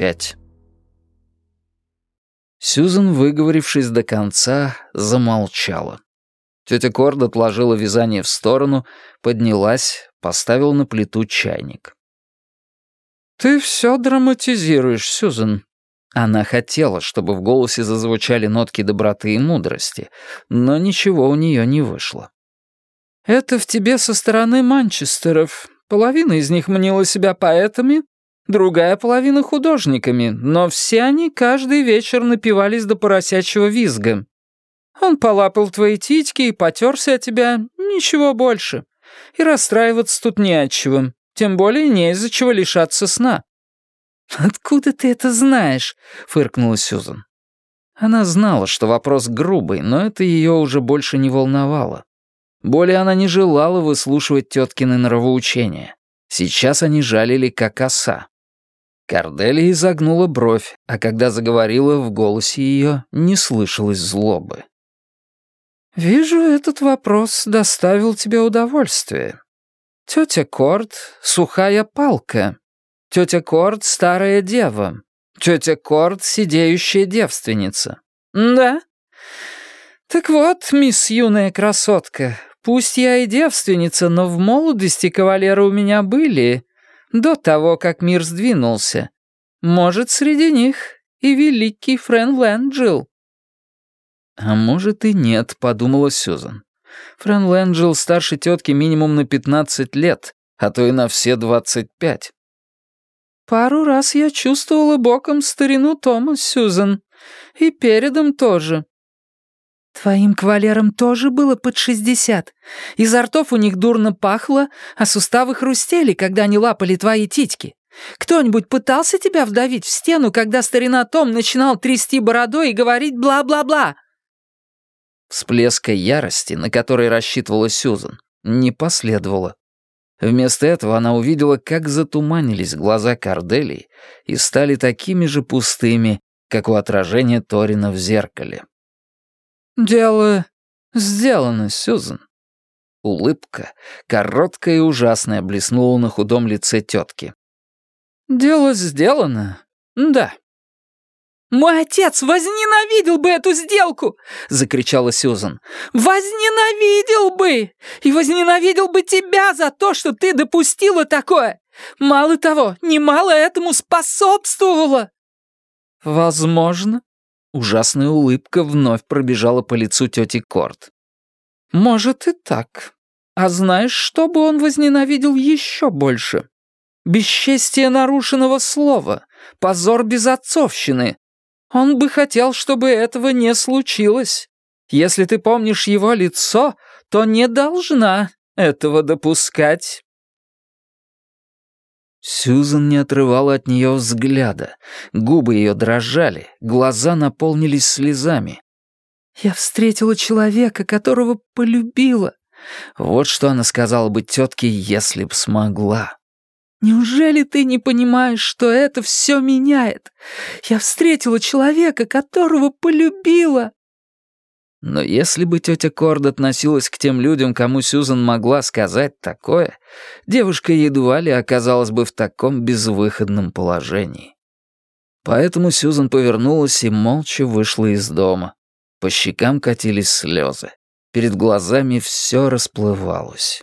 опять. Сьюзен, выговорившись до конца, замолчала. Тетя Корд отложила вязание в сторону, поднялась, поставила на плиту чайник. «Ты все драматизируешь, Сьюзен». Она хотела, чтобы в голосе зазвучали нотки доброты и мудрости, но ничего у нее не вышло. «Это в тебе со стороны Манчестеров. Половина из них мнила себя поэтами, другая половина художниками, но все они каждый вечер напивались до поросячьего визга. Он полапал твои титьки и потерся от тебя, ничего больше. И расстраиваться тут не от тем более не из-за чего лишаться сна». «Откуда ты это знаешь?» — фыркнула Сюзан. Она знала, что вопрос грубый, но это ее уже больше не волновало. Более она не желала выслушивать теткины нравоучения. Сейчас они жалили, как оса. Корделия изогнула бровь, а когда заговорила, в голосе ее не слышалось злобы. «Вижу, этот вопрос доставил тебе удовольствие. Тетя Корт — сухая палка. Тетя Корт — старая дева. Тетя Корт — сидеющая девственница. Да? Так вот, мисс юная красотка, пусть я и девственница, но в молодости кавалеры у меня были, до того, как мир сдвинулся. Может, среди них и великий Френ Лэнджил. «А может и нет», — подумала Сюзан. Френ Лэнджел старше тетки минимум на 15 лет, а то и на все 25. «Пару раз я чувствовала боком старину Тома, Сюзан. И передом тоже». «Твоим кавалерам тоже было под шестьдесят. Изо ртов у них дурно пахло, а суставы хрустели, когда они лапали твои титьки. Кто-нибудь пытался тебя вдавить в стену, когда старина Том начинал трясти бородой и говорить бла-бла-бла?» Всплеска ярости, на который рассчитывала Сюзан, не последовало. Вместо этого она увидела, как затуманились глаза Корделии и стали такими же пустыми, как у отражения Торина в зеркале. «Дело сделано, Сюзан». Улыбка, короткая и ужасная, блеснула на худом лице тетки. «Дело сделано, да». «Мой отец возненавидел бы эту сделку!» — закричала Сьюзан. «Возненавидел бы! И возненавидел бы тебя за то, что ты допустила такое! Мало того, немало этому способствовало!» «Возможно». Ужасная улыбка вновь пробежала по лицу тети Корт. «Может и так. А знаешь, что бы он возненавидел еще больше? Бесчестие нарушенного слова, позор безотцовщины, он бы хотел, чтобы этого не случилось. Если ты помнишь его лицо, то не должна этого допускать». Сьюзан не отрывала от нее взгляда. Губы ее дрожали, глаза наполнились слезами. «Я встретила человека, которого полюбила». Вот что она сказала бы тетке, если б смогла. «Неужели ты не понимаешь, что это все меняет? Я встретила человека, которого полюбила!» Но если бы тетя Корд относилась к тем людям, кому Сюзан могла сказать такое, девушка едва ли оказалась бы в таком безвыходном положении. Поэтому Сюзан повернулась и молча вышла из дома. По щекам катились слезы. Перед глазами все расплывалось.